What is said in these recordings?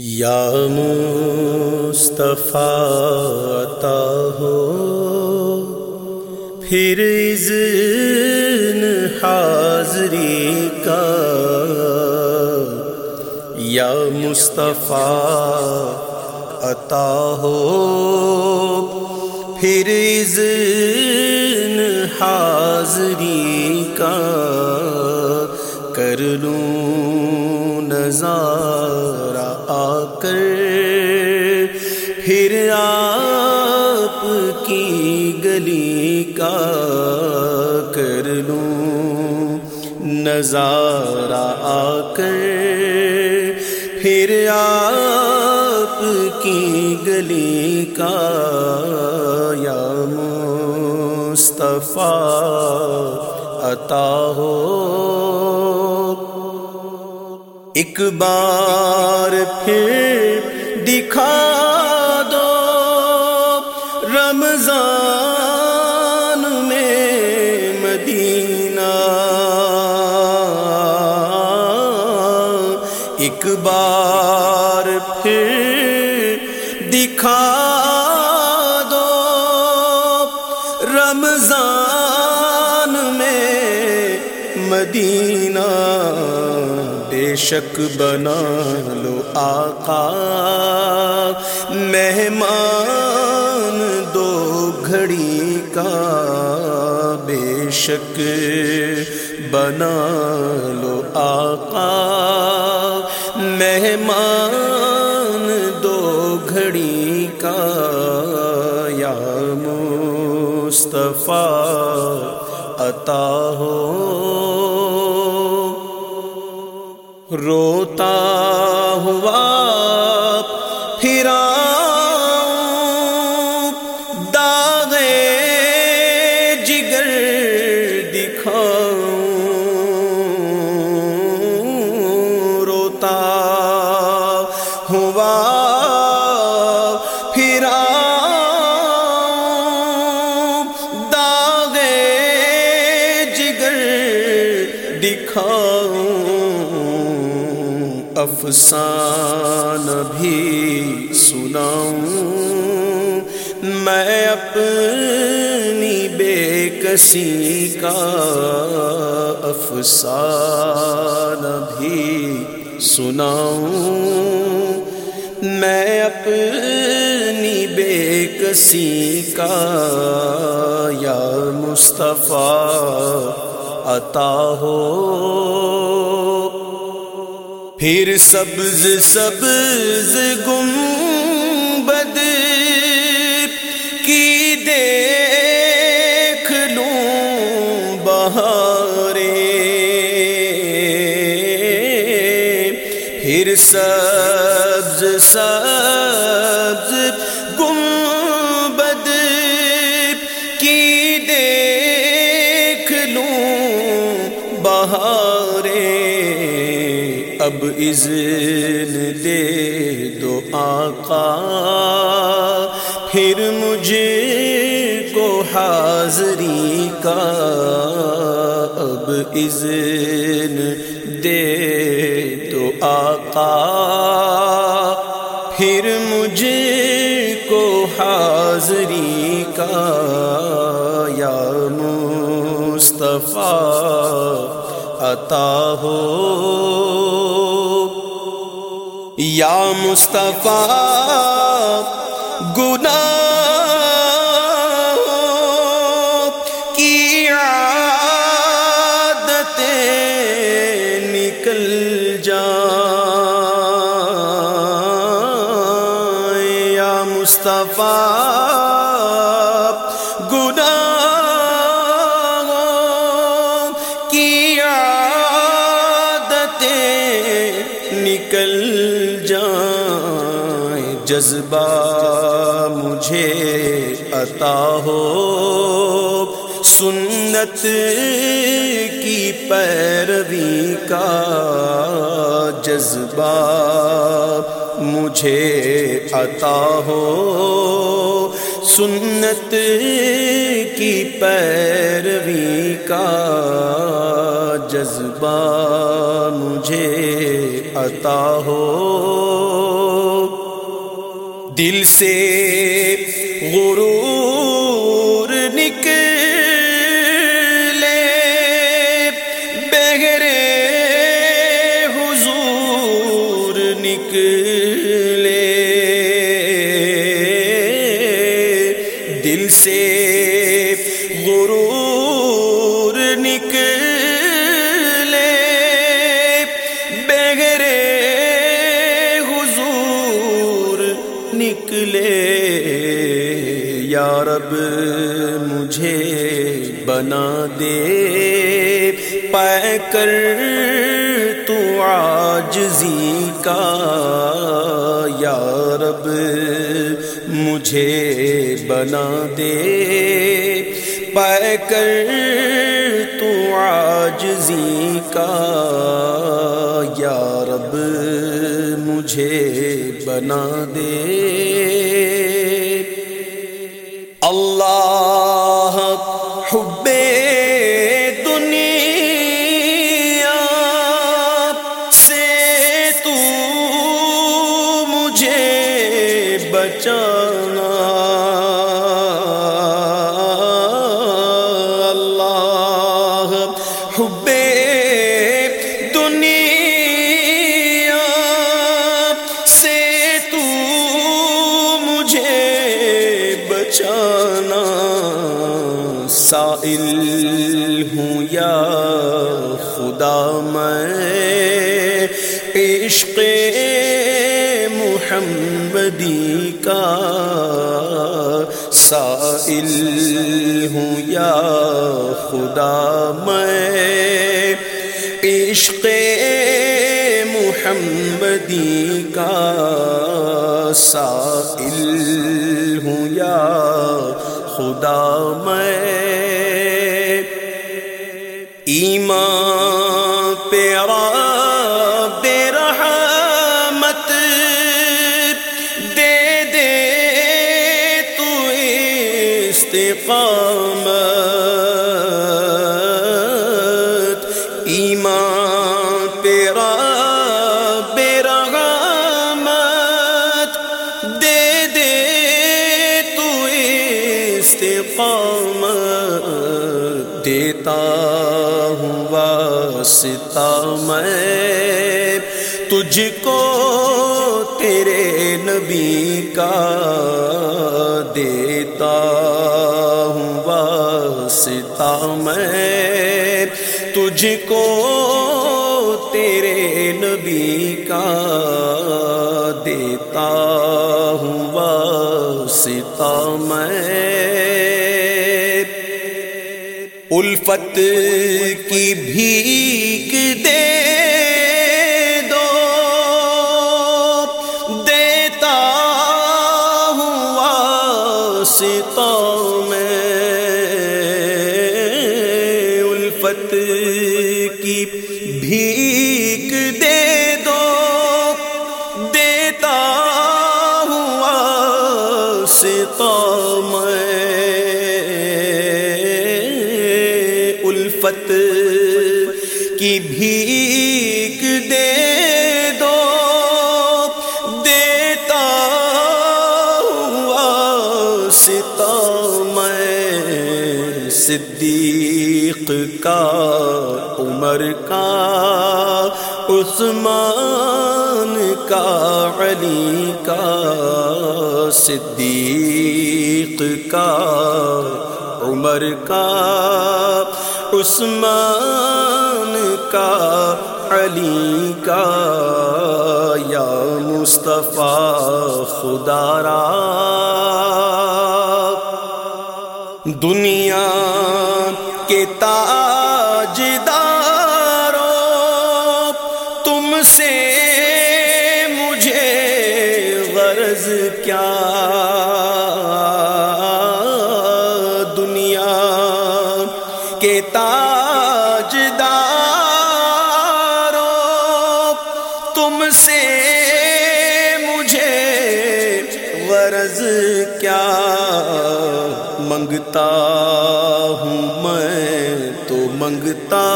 یا مصطفیٰ عطا ہو، پھر اذن حاضری کا، یا مصطفیٰ عطا ہو، پھر اذن حاضری کا کر لوں نظارہ۔ آ کر، پھر آپ کی گلی کا کر لوں۔ نظارہ آ کر، پھر آپ کی گلی کا یا مصطفیٰ عطا ہو۔ ایک بار پھر دکھا دو رمضان میں مدینہ۔ ایک بار پھر دکھا دو رمضان میں مدینہ۔ شک بنا لو آقا مہمان دو گھڑی کا بے شک بنا لو آقا مہمان دو گھڑی کا یا مصطفیٰ عطا ہو روتا ہوا پھرا داغ جگر دکھاؤں۔ روتا ہوا افسان بھی سناؤں۔ میں اپنی بے کسی کا افسان بھی سناؤں۔ میں اپنی بے کسی کا یا مصطفیٰ عطا ہو۔ پھر سبز سبز گم اب اذن دے دو آقا، پھر مجھے کو حاضری کا۔ اب اذن دے دو آقا، پھر مجھے کو حاضری کا۔ یا مصطفیٰ، عطا ہو۔ یا مصطفیٰ گناہ جائیں، جذبہ مجھے عطا ہو۔ سنت کی پیروی کا جذبہ مجھے عطا ہو۔ سنت کی پیروی کا جذبہ مجھے عطا ہو۔ دل سے غرور نکلے۔ بغیر حضور نکلے۔ یا رب مجھے بنا دے۔ پہ کر تو آجزی کا، یا رب مجھے بنا دے۔ پہ کر تو آجزی کا، یا رب مجھے بنا دے۔ بچانا۔ اللہ حب دنیا سے تو مجھے بچانا۔ سائل ہوں یا خدا میں عشق محمدی کا سائل ہوں یا خدا میں عشق محمدی کا سائل ہوں یا خدا میں ایمان تجھ کو تیرے نبی کا دیتا ہوں واسطہ میں۔ تجھ کو تیرے نبی کا دیتا ہوں واسطہ میں۔ الفت کی بھیک دے میں الفت کی بھی صدیق کا، عمر کا، عثمان کا، علی کا، صدیق کا، عمر کا، عثمان کا، علی کا۔ یا مصطفیٰ، خدا را۔ دنیا کے تاجدارو تم سے مجھے غرض کیا؟ دنیا کے تاج منگتا ہوں، میں تو منگتا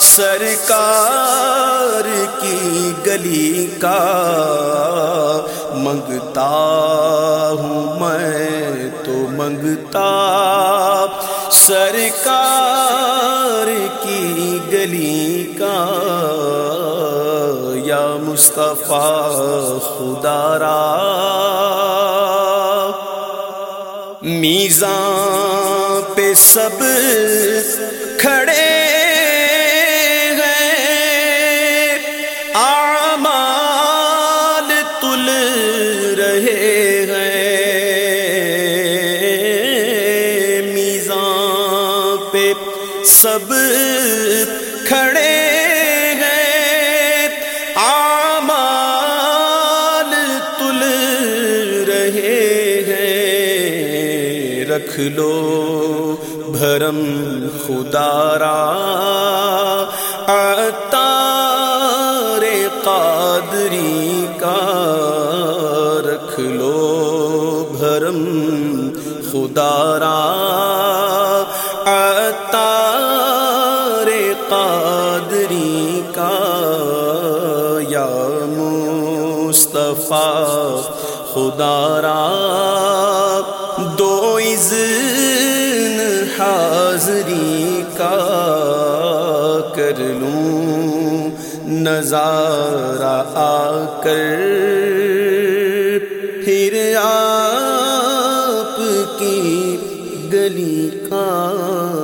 سرکار کی گلی کا منگتا ہوں، میں تو منگتا سرکار کی گلی کا یا مصطفیٰ خدا را میزاں پہ سب کھڑے رکھ لو بھرم خدارا اتار قادری کا رکھ لو بھرم خدارا مصطفیٰ خدا را دو اذن حاضری کا کر لوں نظارہ آ کر۔ پھر آپ کی گلی کا